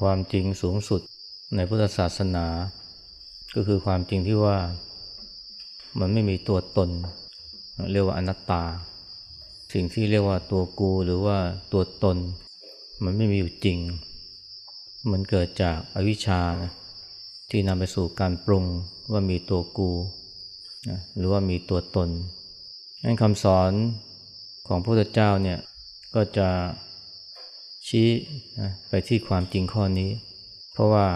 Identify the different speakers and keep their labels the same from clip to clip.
Speaker 1: ความจริงสูงสุดในพุทธศาสนา ก็คือความจริงที่ว่ามันไม่มีตัวตน เรียกว่าอนัตตา สิ่งที่เรียกว่าตัวกูหรือว่าตัวตน มันไม่มีอยู่จริง มันเกิดจากอวิชชานะที่นำไปสู่การปรุงว่ามีตัวกูนะหรือว่ามีตัวตนงั้นคำสอนของพระพุทธเจ้าเนี่ยก็จะ ชี้ไปที่ความจริงข้อนี้ เพราะว่า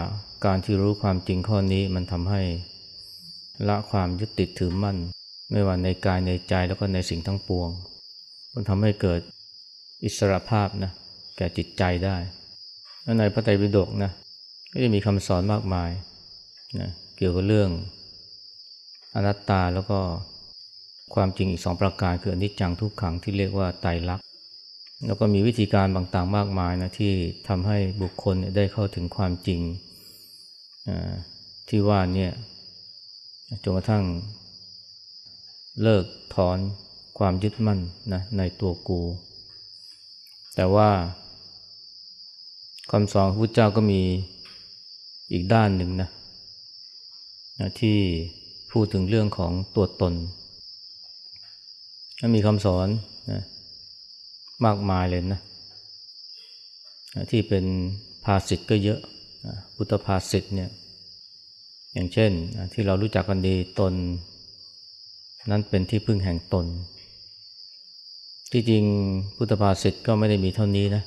Speaker 1: การที่รู้ความจริงข้อนี้มันทำให้ละความยึดติดถือมั่น ไม่ว่าในกายในใจแล้วก็ในสิ่งทั้งปวง มันทำให้เกิดอิสรภาพนะแก่จิตใจได้แล้วในพระไตรปิฎกนะก็จะมีคำสอนมากมายนะเกี่ยวกับเรื่องอนัตตาแล้วก็ความจริงอีกสองประการคืออนิจจังทุกขังที่เรียกว่าไตรลักษ แล้วก็มีวิธีการต่างๆมากมายนะที่ทำให้บุคคลได้เข้าถึงความจริงที่ว่าเนี่ยจนกระทั่งเลิกถอนความยึดมั่นนะในตัวกู แต่ว่าคำสอนของพระเจ้าก็มีอีกด้านหนึ่งนะนะที่พูดถึงเรื่องของตัวตนมีคำสอนนะ มากมายเลยนะ ที่เป็นภาษิตก็เยอะพุทธภาษิตเนี่ย อย่างเช่นที่เรารู้จักกันดีตน นั้นเป็นที่พึ่งแห่งตน ที่จริงพุทธภาษิตก็ไม่ได้มีเท่านี้นะ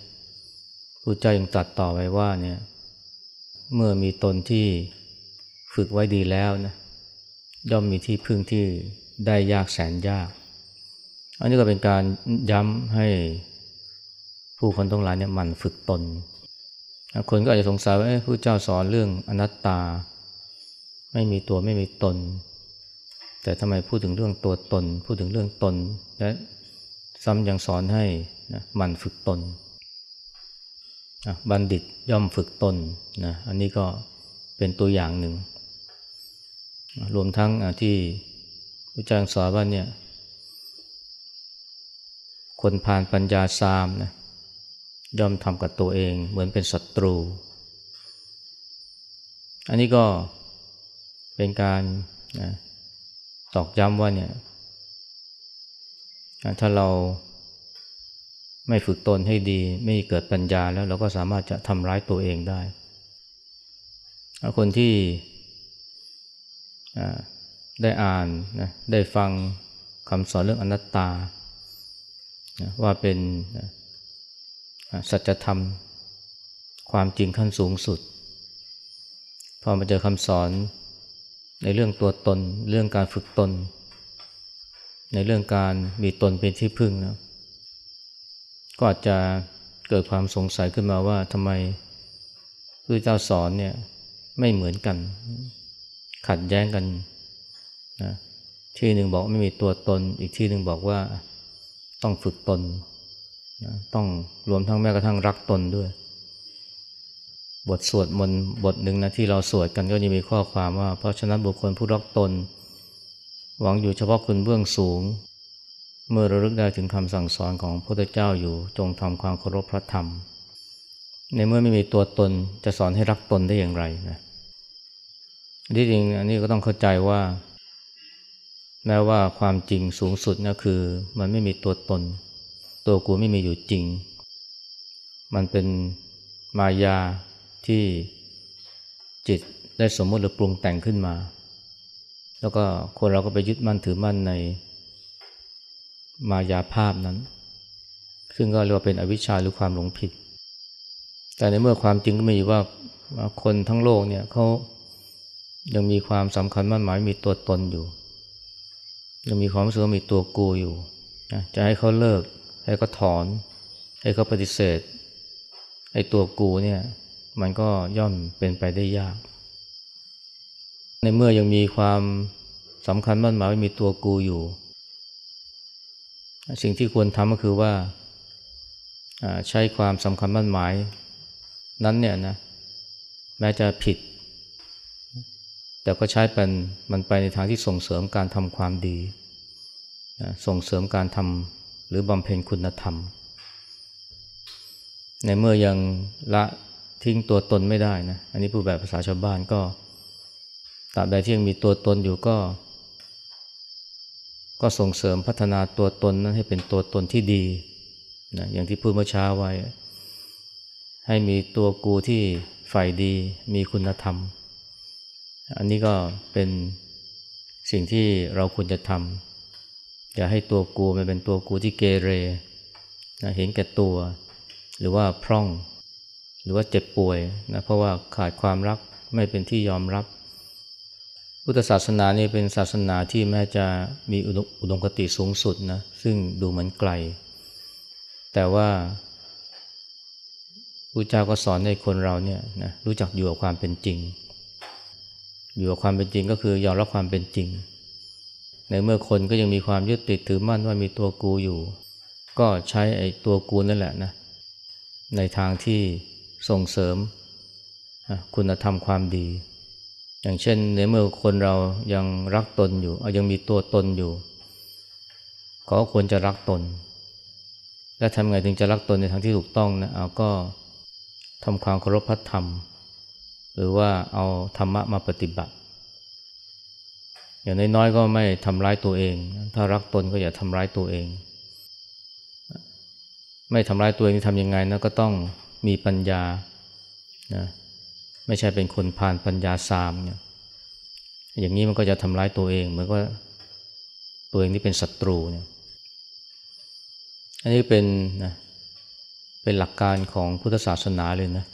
Speaker 1: พระเจ้ายังตรัสต่อไว้ว่าเนี่ยเมื่อมีตนที่ฝึกไว้ดีแล้วนะย่อมมีที่พึ่งที่ได้ยากแสนยาก อันนี้ก็เป็นการย้ำให้ผู้คนทั้งหลายเนี่ยมันฝึกตน คนก็อาจจะสงสัยว่าพระเจ้าสอนเรื่องอนัตตา ไม่มีตัวไม่มีตน แต่ทำไมพูดถึงเรื่องตัวตน พูดถึงเรื่องตน และซ้ำยังสอนให้นะมันฝึกตนบัณฑิตย่อมฝึกตนนะอันนี้ก็เป็นตัวอย่างหนึ่ง รวมทั้งที่พระเจ้าสอนว่าเนี่ย คนผ่านปัญญาสามนะย่อมทำกับตัวเองเหมือนเป็นศัตรู อันนี้ก็เป็นการนะตอกย้ำว่าเนี่ยถ้าเราไม่ฝึกตนให้ดีไม่เกิดปัญญาแล้วเราก็สามารถจะทำร้ายตัวเองได้ คนที่ได้อ่านนะได้ฟังคำสอนเรื่องอนัตตา ว่าเป็นสัจธรรม ความจริงขั้นสูงสุด พอมาเจอคำสอนในเรื่องตัวตน เรื่องการฝึกตน ในเรื่องการมีตนเป็นที่พึ่งนะก็อาจจะเกิดความสงสัยขึ้นมาว่าทำไมพระเจ้าสอนเนี่ยไม่เหมือนกัน ขัดแย้งกันนะที่หนึ่งบอกไม่มีตัวตนอีกที่หนึ่งบอกว่า ต้องฝึกตนนะต้องรวมทั้งแม้กระทั่งรักตนด้วย บทสวดมนต์บทหนึ่งนะที่เราสวดกันก็จะมีข้อความว่า เพราะฉะนั้นบุคคลผู้รักตน หวังอยู่เฉพาะคุณเบื้องสูง เมื่อระลึกได้ถึงคำสั่งสอนของพระพุทธเจ้าอยู่จงทำความเคารพพระธรรม ในเมื่อไม่มีตัวตนจะสอนให้รักตนได้อย่างไรนะที่จริงอันนี้ก็ต้องเข้าใจว่า แม้ว่าความจริงสูงสุดนะคือ มันไม่มีตัวตน ตัวกูไม่มีอยู่จริง มันเป็นมายาที่จิตได้สมมติหรือปรุงแต่งขึ้นมา แล้วก็คนเราก็ไปยึดมั่นถือมั่นในมายาภาพนั้น ซึ่งก็เรียกว่าเป็นอวิชชาหรือความหลงผิด แต่ในเมื่อความจริงก็มีว่าคนทั้งโลกเนี่ยเขายังมีความสำคัญมั่นหมายมีตัวตนอยู่ ยังมีความรู้สึกว่ามีตัวกูอยู่จะให้เขาเลิก ให้เขาถอน ให้เขาปฏิเสธไอ้ตัวกูเนี่ยมันก็ย่อมเป็นไปได้ยาก ในเมื่อยังมีความสำคัญมั่นหมายว่ามีตัวกูอยู่ สิ่งที่ควรทำก็คือว่าใช้ความสำคัญมั่นหมาย นั้นเนี่ยนะแม้จะผิด แต่ก็ใช้เป็นมันไปในทางที่ส่งเสริมการทำความดีส่งเสริมการทำหรือบำเพ็ญคุณธรรม ในเมื่อยังละทิ้งตัวตนไม่ได้นะอันนี้พูดแบบภาษาชาวบ้านก็ตราบใดที่ยังมีตัวตนอยู่ก็ ก็ส่งเสริมพัฒนาตัวตนนั้นให้เป็นตัวตนที่ดีนะอย่างที่พูดเมื่อเช้าไว้ ให้มีตัวกูที่ฝ่ายดีมีคุณธรรม อันนี้ก็เป็นสิ่งที่เราควรจะทำอย่าให้ตัวกูมันเป็นตัวกูที่เกเรนะเห็นแก่ตัว หรือว่าพร่อง หรือว่าเจ็บป่วยนะเพราะว่าขาดความรักไม่เป็นที่ยอมรับ พุทธศาสนานี่เป็นศาสนาที่แม้จะมีอุดมคติสูงสุดนะซึ่งดูเหมือนไกล แต่ว่าพระเจ้าก็สอนให้คนเราเนี่ยนะรู้จักอยู่กับความเป็นจริง อยู่กับความเป็นจริงก็คือยอมรับความเป็นจริง ในเมื่อคนก็ยังมีความยึดติดถือมั่นว่ามีตัวกูอยู่ ก็ใช้ไอ้ตัวกูนั่นแหละนะในทางที่ส่งเสริมคุณธรรมความดี อย่างเช่นในเมื่อคนเรายังรักตนอยู่ยังมีตัวตนอยู่ก็ควรจะรักตน และทำไงถึงจะรักตนในทางที่ถูกต้องนะเอาก็ทำความเคารพพระธรรม หรือว่าเอาธรรมะมาปฏิบัติ อย่างน้อยๆก็ไม่ทำร้ายตัวเอง ถ้ารักตนก็อย่าทำร้ายตัวเอง ไม่ทำร้ายตัวเองทำยังไงนะก็ต้องมีปัญญานะไม่ใช่เป็นคนผ่านปัญญาสามเนี่ยอย่างนี้มันก็จะทำร้ายตัวเองเหมือนว่าตัวเองที่เป็นศัตรูเนี่ยอันนี้เป็นนะเป็นหลักการของพุทธศาสนาเลยนะ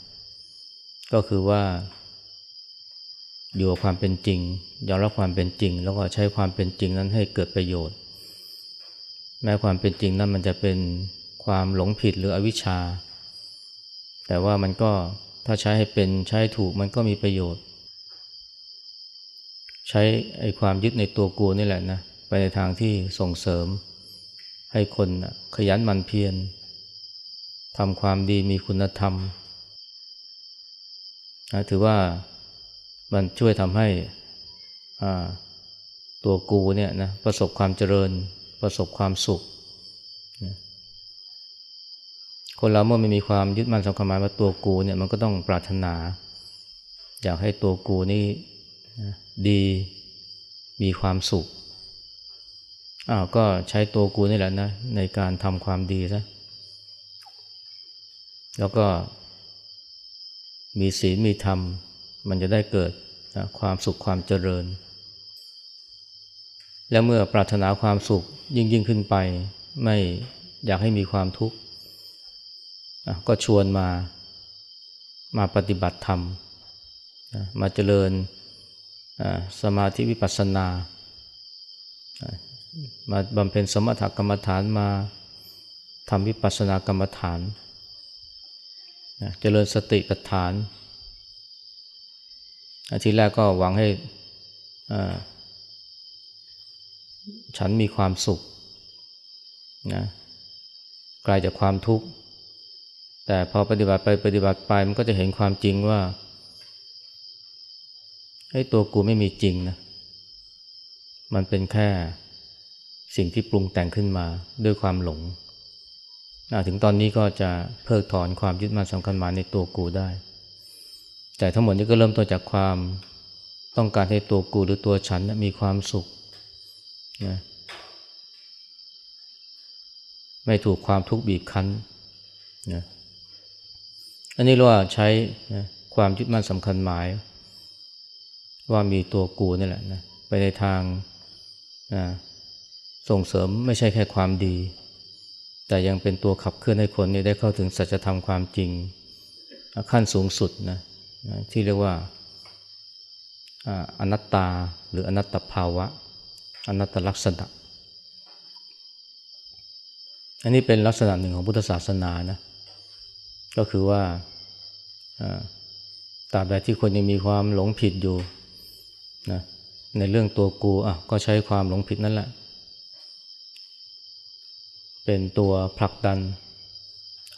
Speaker 1: ก็คือว่า อยู่กับความเป็นจริงยอมรับความเป็นจริง แล้วก็ใช้ความเป็นจริงนั้นให้เกิดประโยชน์ แม้ความเป็นจริงนั้นมันจะเป็นความหลงผิดหรืออวิชชา แต่ว่ามันก็ถ้าใช้ให้เป็นใช้ถูกมันก็มีประโยชน์ ใช้ไอ้ความยึดในตัวกูนี่แหละนะไปในทางที่ส่งเสริม ให้คนขยันหมั่นเพียรทำความดีมีคุณธรรม นะถือว่ามันช่วยทำให้ตัวกูเนี่ยนะประสบความเจริญประสบความสุขคนเราเมื่อไม่มีความยึดมั่นสำคัญหมายว่าตัวกูเนี่ยมันก็ต้องปรารถนา อยากให้ตัวกูนี่ดีมีความสุขอ้าวก็ใช้ตัวกูนี่แหละนะในการทำความดีซะแล้วก็ มีศีลมีธรรม มันจะได้เกิดนะความสุขความเจริญ และเมื่อปรารถนาความสุขยิ่งยิ่งขึ้นไป ไม่อยากให้มีความทุกข์ก็ชวนมามาปฏิบัติธรรม มาเจริญสมาธิวิปัสสนา มาบำเพ็ญสมถกรรมฐานมาทำวิปัสสนากรรมฐาน เจริญสติปัฏฐานทีแรกก็หวังให้ฉันมีความสุขนะกลายจากความทุกข์ แต่พอปฏิบัติไปปฏิบัติไปมันก็จะเห็นความจริงว่าให้ตัวกูไม่มีจริงนะ มันเป็นแค่สิ่งที่ปรุงแต่งขึ้นมาด้วยความหลง ถึงตอนนี้ก็จะเพิกถอนความยึดมั่นสำคัญหมายในตัวกูได้ แต่ทั้งหมดนี้ก็เริ่มต้นจากความต้องการให้ตัวกูหรือตัวฉันมีความสุขนะไม่ถูกความทุกข์บีบคั้นนะอันนี้เรียกว่าใช้นะความยึดมั่นสำคัญหมาย ว่ามีตัวกูนี่แหละนะไปในทางนะส่งเสริมไม่ใช่แค่ความดี แต่ยังเป็นตัวขับเคลื่อนให้คนนี้ได้เข้าถึงสัจธรรมความจริง ขั้นสูงสุดนะที่เรียกว่าอนัตตาหรืออนัตตภาวะ อนัตตลักษณะ อันนี้เป็นลักษณะหนึ่งของพุทธศาสนานะก็คือว่าตราบใดที่คนยังมีความหลงผิดอยู่นะในเรื่องตัวกูอะก็ใช้ความหลงผิดนั่นแหละ เป็นตัวผลักดัน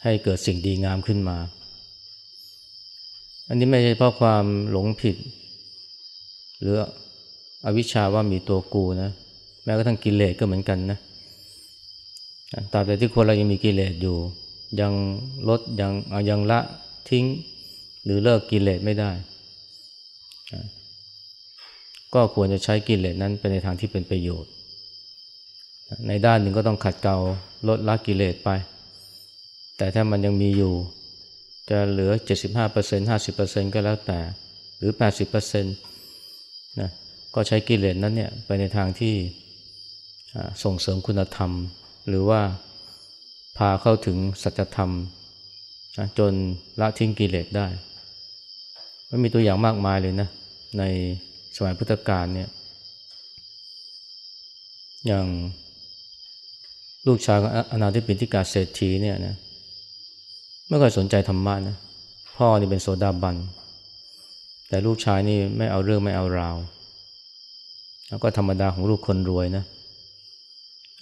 Speaker 1: ให้เกิดสิ่งดีงามขึ้นมา อันนี้ไม่ใช่เพราะความหลงผิด หรืออวิชชาว่ามีตัวกูนะ แม้กระทั่งกิเลสก็เหมือนกันนะตราบใดที่คนเรายังมีกิเลสอยู่ ยังลดยังยังละทิ้งหหรือเลิกกิเลสไม่ได้ ก็ควรจะใช้กิเลสนั้นไปในทางที่เป็นประโยชน์ ในด้านหนึ่งก็ต้องขัดเกลาลดละกิเลสไป แต่ถ้ามันยังมีอยู่ จะเหลือ 75% 50%ก็แล้วแต่ หรือ 80%นะก็ใช้กิเลสนั้นเนี่ยไปในทางที่ส่งเสริมคุณธรรม หรือว่าพาเข้าถึงสัจธรรมนะจนละทิ้งกิเลสได้มันมีตัวอย่างมากมายเลยนะในสมัยพุทธกาลเนี่ยอย่าง ลูกชายของอนาธิปิฎกาเศรษฐีเนี่ยนะไม่ค่อยสนใจธรรมะนะพ่อนี่เป็นโสดาบัน แต่ลูกชายนี่ไม่เอาเรื่องไม่เอาราว แล้วก็ธรรมดาของลูกคนรวยนะ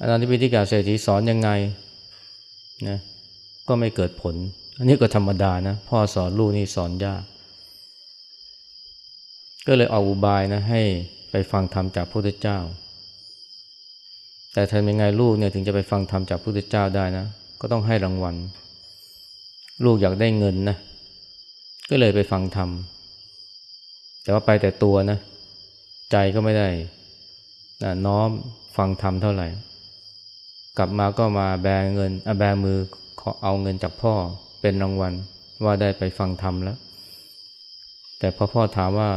Speaker 1: อนาธิปิฎกาเศรษฐีสอนยังไงนะก็ไม่เกิดผล อันนี้ก็ธรรมดานะพ่อสอนลูกนี่สอนยาก ก็เลยเอาอุบายนะให้ไปฟังธรรมจากพระพุทธเจ้า แต่ทำยังไงลูกเนี่ยถึงจะไปฟังธรรมจากพระพุทธเจ้าได้นะ ก็ต้องให้รางวัล ลูกอยากได้เงินนะ ก็เลยไปฟังธรรม แต่ว่าไปแต่ตัวนะ ใจก็ไม่ได้น,น้อมฟังธรรมเท่าไหร่ กลับมาก็มาแบเงินอแบมือขอเอาเงินจากพ่อเป็นรางวัลว่าได้ไปฟังธรรมแล้ว แต่พอพ่อถามว่า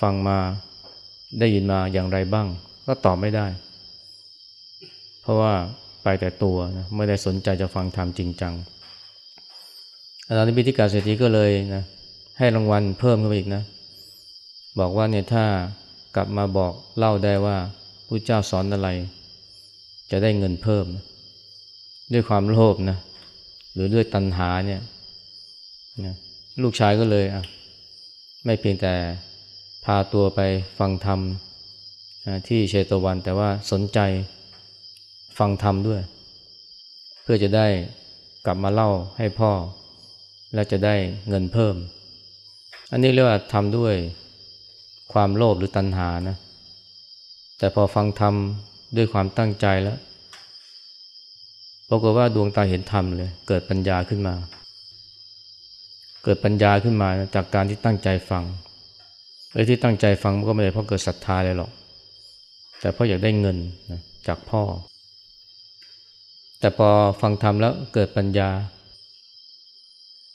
Speaker 1: ฟังมาได้ยินมาอย่างไรบ้าง ก็ตอบไม่ได้ เพราะว่าไปแต่ตัวนะไม่ได้สนใจจะฟังธรรมจริงจังอาจารย์พิธีการเศรษฐีก็เลยนะให้รางวัลเพิ่มขึ้นไปอีกนะ บอกว่าเนี่ยถ้ากลับมาบอกเล่าได้ว่าพระเจ้าสอนอะไร จะได้เงินเพิ่ม ด้วยความโลภนะหรือด้วยตัณหาเนี่ยนะลูกชายก็เลยอะไม่เพียงแต่พาตัวไปฟังธรรม ที่เชตวันแต่ว่าสนใจฟังธรรมด้วย เพื่อจะได้กลับมาเล่าให้พ่อ และจะได้เงินเพิ่ม อันนี้เรียกว่าทำด้วยความโลภหรือตัณหานะแต่พอฟังธรรมด้วยความตั้งใจแล้วปรากฏว่าดวงตาเห็นธรรมเลย เกิดปัญญาขึ้นมา เกิดปัญญาขึ้นมาจากการที่ตั้งใจฟังไอ้ที่ตั้งใจฟังมันก็ไม่ได้เพราะเกิดศรัทธาเลยหรอก แต่พราะอยากได้เงินนะจากพ่อ แต่พอฟังธรรมแล้วเกิดปัญญา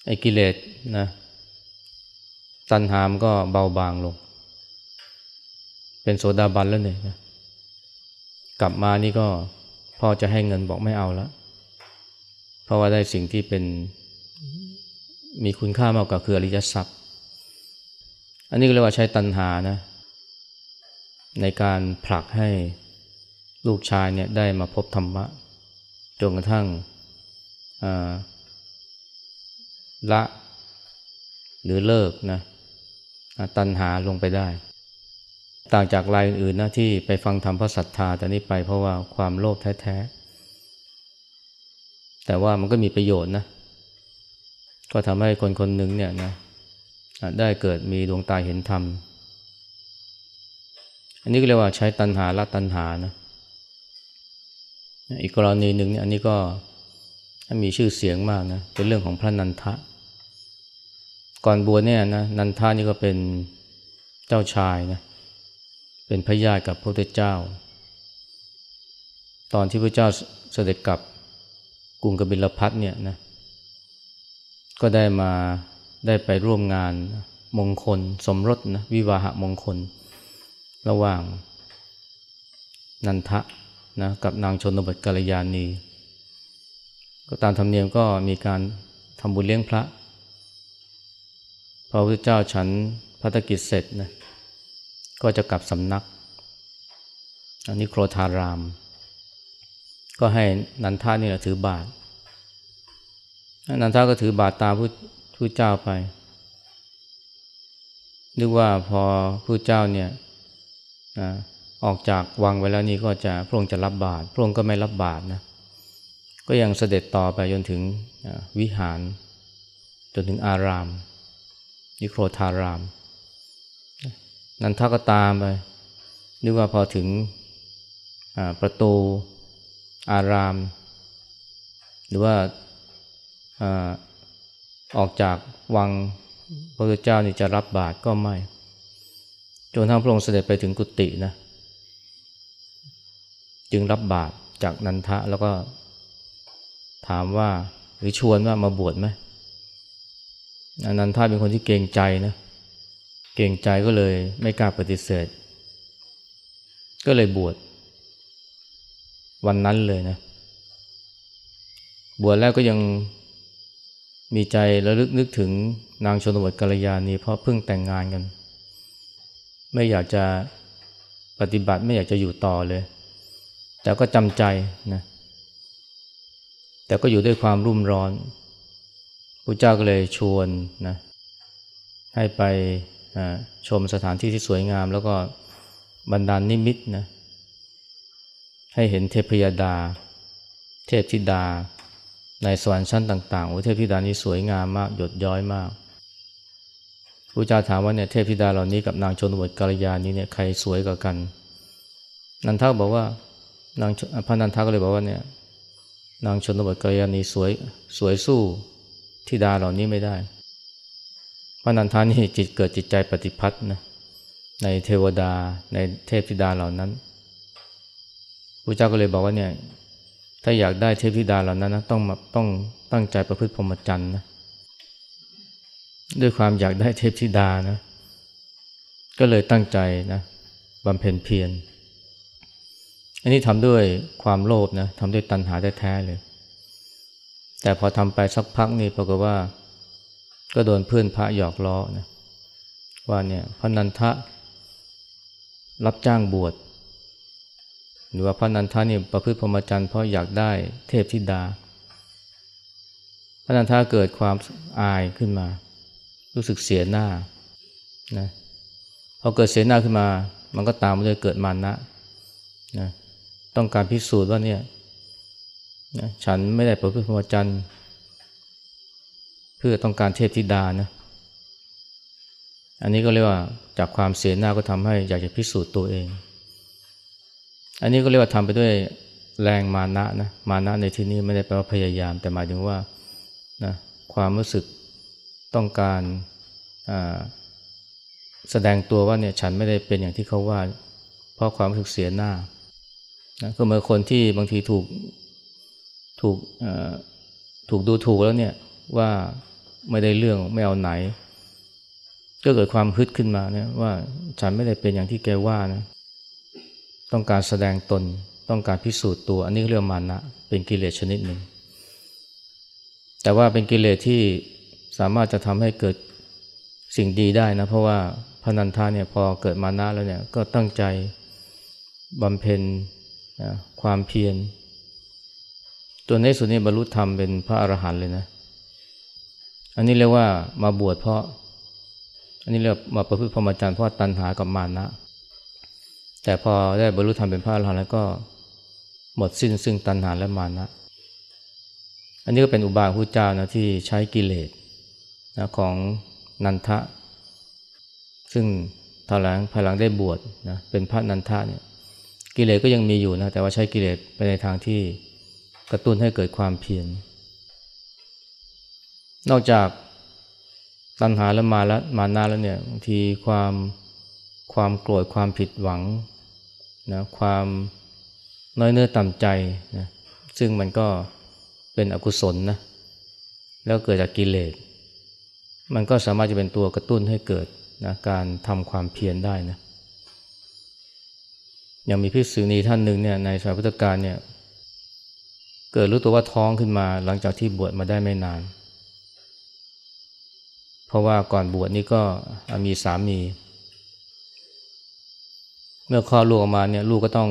Speaker 1: ไอ้กิเลสนะตัณหามก็เบาบางลง เป็นโสดาบันแล้วเนี่ยนะกลับมานี่ก็พ่อจะให้เงินบอกไม่เอาแล้วเพราะว่าได้สิ่งที่เป็นมีคุณค่ามากกว่าคืออริยทรัพย์ อันนี้ก็เรียกว่าใช้ตัณหานะ ในการผลักให้ลูกชายเนี่ยได้มาพบธรรมะจนกระทั่งละหรือเลิกนะตัณหาลงไปได้ ต่างจากรายอื่นๆนะที่ไปฟังธรรมเพราะศรัทธาแต่นี่ไปเพราะว่าความโลภแท้ๆ แต่ว่ามันก็มีประโยชน์นะ ก็ทำให้คนคนหนึ่งเนี่ยนะได้เกิดมีดวงตาเห็นธรรม อันนี้ก็เรียกว่าใช้ตัณหาละตัณหานะอีกกรณีหนึ่งเนี่ยอันนี้ก็มีชื่อเสียงมากนะเป็นเรื่องของพระนันทะ ก่อนบวชเนี่ยนะนันทานี่ก็เป็นเจ้าชายนะเป็นพระญาติกับพระพุทเจ้า ตอนที่พระเจ้าเสด็จกลับกรุงกบิลพัทเนี่ยนะก็ได้มาได้ไปร่วมงานมงคล สมรสนะวิวาหะมงคล ระหว่างนันทะนะกับนางชนบทกัลยาณีก็ตามธรรมเนียมก็มีการทำบุญเลี้ยงพระ พระพุทธเจ้าฉันพัฒกิจเสร็จนะก็จะกลับสำนัก อันนี้โครธาราม ก็ให้นันทานี่แหละถือบาทนันทาก็ถือบาทตามผู้เจ้าไปนึกว่าพอผู้เจ้าเนี่ย ออกจากวังไว้แล้วนี่ก็จะพระองค์จะรับบาตรพระองค์ก็ไม่รับบาตรนะก็ยังเสด็จต่อไปจนถึงวิหาร จนถึงอาราม นิโครธาราม นันทก็ตามไปนึกว่าพอถึงประตูอาราม หรือว่าออกจากวังพระพุทธเจ้านี่จะรับบาตรก็ไม่ จนทั้งพระองค์เสด็จไปถึงกุฏินะ จึงรับบาตรจากนันทะแล้วก็ถามว่าหรือชวนว่ามาบวชไหมอนันทะเป็นคนที่เกรงใจนะ เกรงใจก็เลยไม่กล้าปฏิเสธ ก็เลยบวชวันนั้นเลยนะ บวชแล้วก็ยังมีใจระลึกนึกถึงนางชนบทกัลยาณีเพราะเพิ่งแต่งงานกัน ไม่อยากจะปฏิบัติไม่อยากจะอยู่ต่อเลย แต่ก็จำใจนะแต่ก็อยู่ด้วยความรุ่มร้อนพระเจ้าก็เลยชวนนะให้ไปชมสถานที่ที่สวยงาม แล้วก็บรรดานนิมิตนะให้เห็นเทพยดา เทพธิดา ในสวรรค์ชั้นต่างๆโอ้เทพธิดานี้สวยงามมาก หยดย้อยมาก พระเจ้าถามว่าเนี่ยเทพธิดาเหล่านี้กับนางชนบทกาลยานี้เนี่ยใครสวยกว่ากัน นันทาบอกว่านางพระนันทาก็เลยบอกว่าเนี่ยนางชนบทกาลยานีสวยสวยสู้ธิดาเหล่านี้ไม่ได้พระนันทานี่จิตเกิดจิตใจปฏิพัทธ์นะในเทวดาในเทพธิดาเหล่านั้นพระเจ้าก็เลยบอกว่าเนี่ยถ้าอยากได้เทพธิดาเหล่านั้นนะต้องต้องตั้งใจประพฤติพรหมจรรย์นะ ด้วยความอยากได้เทพธิดานะ ก็เลยตั้งใจนะบำเพ็ญเพียร อันนี้ทำด้วยความโลภนะทำด้วยตัณหาแท้ๆเลย แต่พอทำไปสักพักนี่ปรากฏว่า ก็โดนเพื่อนพระหยอกล้อนะว่าเนี่ยพระนันทะรับจ้างบวชหรือว่าพระนันทานี่ประพฤติพรหมจรรย์เพราะอยากได้เทพธิดา พระนันทาเกิดความอายขึ้นมา รู้สึกเสียหน้านะพอเกิดเสียหน้าขึ้นมา มันก็ตามมาด้วยเกิดมานะนะต้องการพิสูจน์ว่าเนี่ยนะฉันไม่ได้ประพฤติพรหมจรรย์เพื่อต้องการเทพธิดานะอันนี้ก็เรียกว่าจากความเสียหน้าก็ทำให้อยากจะพิสูจน์ตัวเอง อันนี้ก็เรียกว่าทำไปด้วยแรงมานะนะมานะในที่นี้ไม่ได้แปลว่าพยายาม แต่หมายถึงว่านะความรู้สึก ต้องการแสดงตัวว่าเนี่ยฉันไม่ได้เป็นอย่างที่เขาว่า เพราะความรู้สึกเสียหน้านะก็เหมือนคนที่บางทีถูกถูกถูกดูถูกแล้วเนี่ยว่าไม่ได้เรื่องไม่เอาไหน ก็เกิดความฮึดขึ้นมาเนี่ยว่าฉันไม่ได้เป็นอย่างที่แกว่านะต้องการแสดงตนต้องการพิสูจน์ตัว อันนี้เรียกมานะเป็นกิเลสชนิดหนึ่งแต่ว่าเป็นกิเลสที่ สามารถจะทำให้เกิดสิ่งดีได้นะ เพราะว่าพนันทาเนี่ยพอเกิดมานะแล้วเนี่ยก็ตั้งใจบำเพ็ญนะความเพียรตัวในสุดนี้บรรลุธรรมเป็นพระอรหันต์เลยนะ อันนี้เรียกว่ามาบวชเพราะ อันนี้เรียกมาประพฤติพรหมจรรย์เพราะตัณหากับมานะ แต่พอได้บรรลุธรรมเป็นพระอรหันต์แล้วก็หมดสิ้นซึ่งตัณหาและมานะ อันนี้ก็เป็นอุบายพระเจ้านะที่ใช้กิเลส นะของนันทะ ซึ่งถลังภายหลังได้บวชนะเป็นพระนันทะเนี่ยกิเลสก็ยังมีอยู่นะแต่ว่าใช้กิเลสไปในทางที่กระตุ้นให้เกิดความเพียรนอกจากตัณหาและมาแล้วมานาแล้วเนี่ยบางทีความความโกรธความผิดหวังนะความน้อยเนื้อต่ำใจนะซึ่งมันก็เป็นอกุศลนะแล้วเกิดจากกิเลส มันก็สามารถจะเป็นตัวกระตุ้นให้เกิดนะการทำความเพียรได้นะอย่างมีพิสุนีท่านหนึ่งเนี่ยในสมัยพุทธกาลเนี่ยเกิดรู้ตัวว่าท้องขึ้นมาหลังจากที่บวชมาได้ไม่นาน เพราะว่าก่อนบวชนี่ก็มีสามี เมื่อคลอดลูกออกมาเนี่ยลูกก็ต้อง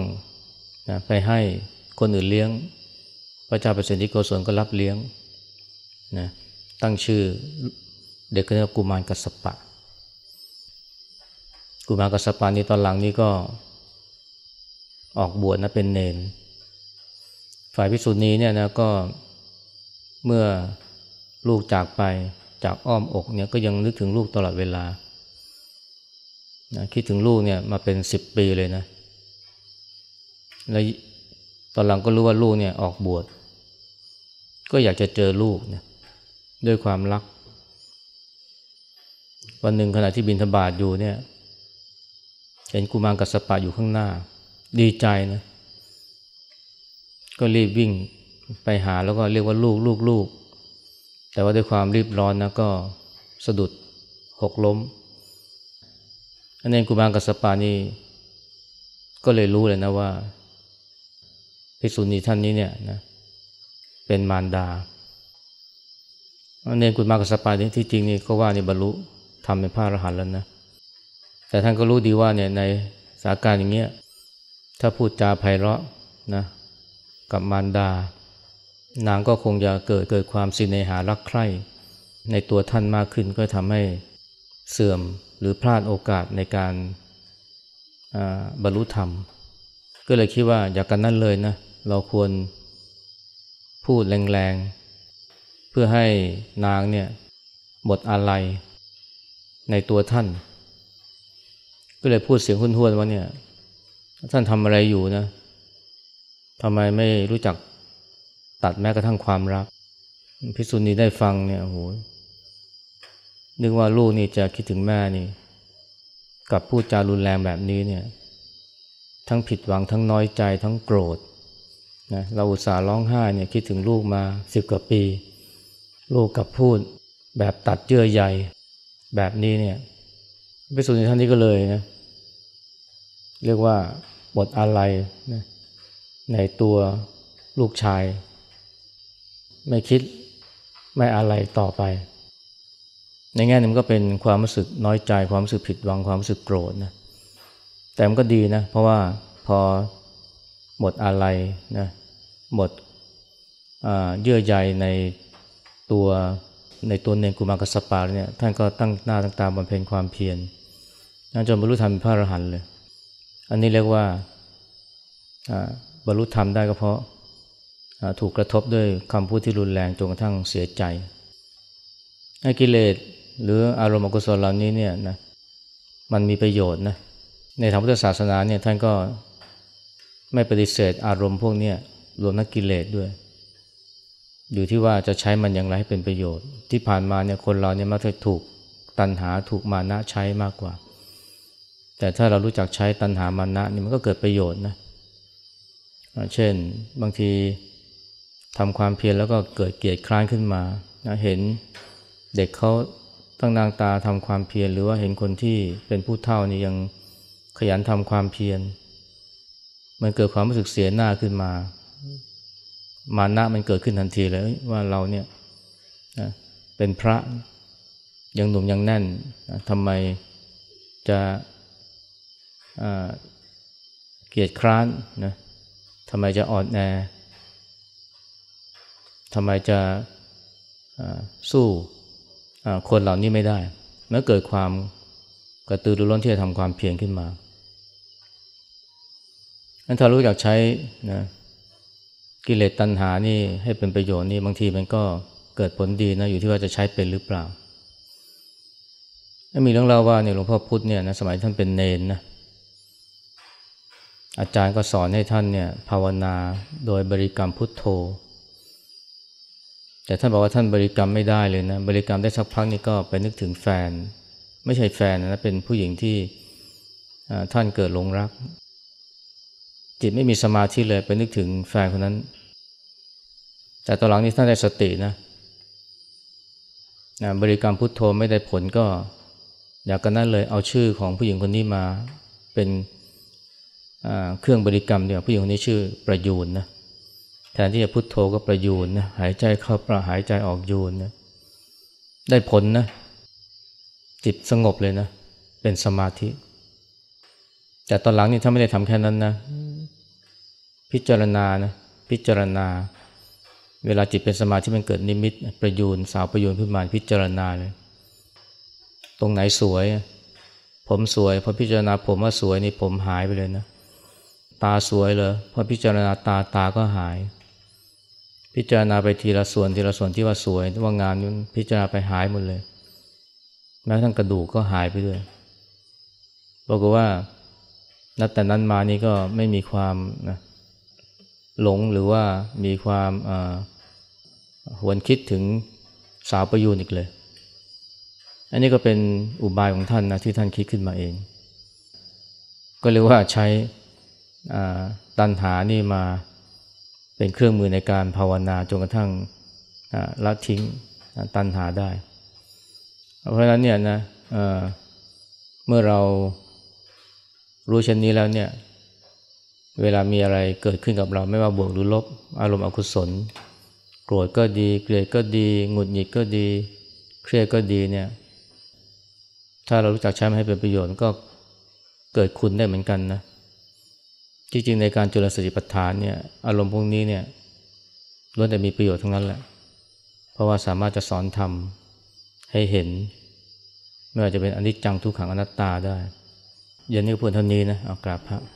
Speaker 1: นะไปให้คนอื่นเลี้ยง พระเจ้าเปรตที่โกศลก็รับเลี้ยงนะตั้งชื่อ เด็กก็เรียกกุมารกัสปะ กุมารกัสปะนี้ตอนหลังนี้ก็ออกบวชนะเป็นเนน ฝ่ายพิสุนีเนี่ยนะก็เมื่อลูกจากไปจากอ้อมอกเนี่ยก็ยังนึกถึงลูกตลอดเวลานะคิดถึงลูกเนี่ยมาเป็นสิบปีเลยนะ แล้วตอนหลังก็รู้ว่าลูกเนี่ยออกบวช ก็อยากจะเจอลูกเนี่ยด้วยความรัก วันหนึ่งขณะที่บินธบาตอยู่เนี่ย เห็นกุมารกัสปะอยู่ข้างหน้า ดีใจนะ ก็รีบวิ่งไปหาแล้วก็เรียกว่าลูกลูกลูกแต่ว่าด้วยความรีบร้อนนะก็สะดุดหกล้มอันนี้กุมารกัสปานี่ก็เลยรู้เลยนะว่าภิกษุณีท่านนี้เนี่ยนะเป็นมารดาอันนี้กุมารกัสปาที่จริงนี่ก็ว่านี่บรรลุ ทำเป็นพระอรหันต์แล้วนะ แต่ท่านก็รู้ดีว่าเนี่ยในสถานการอย่างเงี้ย ถ้าพูดจาไพเราะนะกับมารดา นางก็คงจะเกิดเกิดความสินในหารักใคร่ ในตัวท่านมากขึ้นก็ทำให้เสื่อมหรือพลาดโอกาสในการบรรลุธรรม ก็เลยคิดว่าอยากกันนั่นเลยนะ เราควรพูดแรงๆ เพื่อให้นางเนี่ยหมดอะไร ในตัวท่าน ก็เลยพูดเสียงหุ้นๆว่าเนี่ย ท่านทำอะไรอยู่นะทำไมไม่รู้จักตัดแม้กระทั่งความรัก พิสุนีได้ฟังเนี่ยโหนึกว่าลูกนี่จะคิดถึงแม่นี่กับพูดจารุนแรงแบบนี้เนี่ย ทั้งผิดหวังทั้งน้อยใจทั้งโกรธนะเราอุตส่าห์ร้องไห้เนี่ยคิดถึงลูกมาสิบกว่าปี ลูกกับพูดแบบตัดเยื่อใย แบบนี้เนี่ยพิสุนีท่านนี้ก็เลยนะเรียกว่าบทอะไรนะในตัวลูกชาย ไม่คิดไม่อะไรต่อไป ในแง่นึงก็เป็นความรู้สึกน้อยใจ ความรู้สึกผิดหวังความรู้สึกโกรธนะแต่มันก็ดีนะ เพราะว่าพอหมดอะไรนะหมดเยื่อใยในตัว ในตัวเนกุมารกสปาเนี่ยท่านก็ตั้งหน้าตั้งตาบำเพ็ญความเพียรจนบรรลุธรรมเป็นพระอรหันต์เลย อันนี้เรียกว่าบรรลุธรรมได้ก็เพราะถูกกระทบด้วยคำพูดที่รุนแรงจนกระทั่งเสียใจกิเลสหรืออารมณ์อกุศลเหล่านี้เนี่ยนะมันมีประโยชน์นะในทางพุทธศาสนาเนี่ยท่านก็ไม่ปฏิเสธอารมณ์พวกนี้รวมนักกิเลสด้วย อยู่ที่ว่าจะใช้มันอย่างไรให้เป็นประโยชน์ ที่ผ่านมาเนี่ยคนเราเนี่ยมักจะถูกตัณหาถูกมานะใช้มากกว่า แต่ถ้าเรารู้จักใช้ตัณหามานะนี่มันก็เกิดประโยชน์นะเช่นบางทีทำความเพียรแล้วก็เกิดเกียรติคร้านขึ้นมานะเห็นเด็กเขาตั้งนางตาทำความเพียรหรือว่าเห็นคนที่เป็นผู้เฒ่านี่ยังขยันทำความเพียรมันเกิดความรู้สึกเสียหน้าขึ้นมา มานะมันเกิดขึ้นทันทีเลยว่าเราเนี่ยนะเป็นพระยังหนุ่มยังแน่นนะทำไมจะเกียรติคร้านนะทำไมจะอ่อนแอทำไมจะสู้คนเหล่านี้ไม่ได้ เมื่อเกิดความกระตือรือร้นที่จะทำความเพียรขึ้นมานั้นถ้ารู้อยากใช้นะ กิเลสตัณหานี่ให้เป็นประโยชน์นี่บางทีมันก็เกิดผลดีนะอยู่ที่ว่าจะใช้เป็นหรือเปล่ามีเรื่องเล่าว่าเนี่ยหลวงพ่อพุธเนี่ยนะสมัยท่านเป็นเนนนะอาจารย์ก็สอนให้ท่านเนี่ยภาวนาโดยบริกรรมพุทโธ แต่ท่านบอกว่าท่านบริกรรมไม่ได้เลยนะบริกรรมได้สักพักนี่ก็ไปนึกถึงแฟน ไม่ใช่แฟนนะเป็นผู้หญิงที่ท่านเกิดหลงรัก จิตไม่มีสมาธิเลยไปนึกถึงแฟนคนนั้น แต่ตอนหลังนี้ท่านได้สตินะบริกรรมพุทโธไม่ได้ผลก็ อยากกันนั้นเลยเอาชื่อของผู้หญิงคนนี้มาเป็นเครื่องบริกรรมเดียวผู้หญิงคนนี้ชื่อประยูนนะแทนที่จะพุทโธก็ประยูนนะหายใจเข้าประหายใจออกยูนนะได้ผลนะจิตสงบเลยนะ เป็นสมาธิ แต่ตอนหลังนี่ถ้าไม่ได้ทำแค่นั้นนะ พิจารณานะพิจารณา เวลาจิตเป็นสมาธิมันเกิดนิมิต ประยูนสาวประยูนขึ้นมาพิจารณาเลยตรงไหนสวย ผมสวยพอพิจารณาผมว่าสวยนี่ผมหายไปเลยนะ ตาสวยเลยพอพิจารณาตาตาก็หาย พิจารณาไปทีละส่วนทีละส่วนที่ว่าสวยว่างานนั้พิจารณาไปหายหมดเลย แม้ทั้งกระดูกก็หายไปด้วยบอกว่านับแต่นั้นมานี่ก็ไม่มีความนะ หลงหรือว่ามีความหวนคิดถึงสาวประยูนอีกเลย อันนี้ก็เป็นอุบายของท่านนะที่ท่านคิดขึ้นมาเอง ก็เรียกว่าใช้ตัณหานี่มาเป็นเครื่องมือในการภาวนาจนกระทั่งละทิ้งตัณหาได้ เพราะฉะนั้นเนี่ยนะเเมื่อเรารู้เช่นนี้แล้วเนี่ย เวลามีอะไรเกิดขึ้นกับเราไม่ว่าบวกหรือลบ อารมณ์อกุศล โกรธก็ดี เกลียดก็ดี หงุดหงิดก็ดี เครียดก็ดีเนี่ย ถ้าเรารู้จักใช้มันให้เป็นประโยชน์ก็เกิดคุณได้เหมือนกันนะ จริงๆในการจุลสติปัฏฐานเนี่ย อารมณ์พวกนี้เนี่ยล้วนแต่มีประโยชน์ทั้งนั้นแหละ เพราะว่าสามารถจะสอนทำให้เห็น ไม่ว่าจะเป็นอนิจจังทุกขังอนัตตาได้ยันนี้ก็พูดเท่านี้นะ เอากราบพระ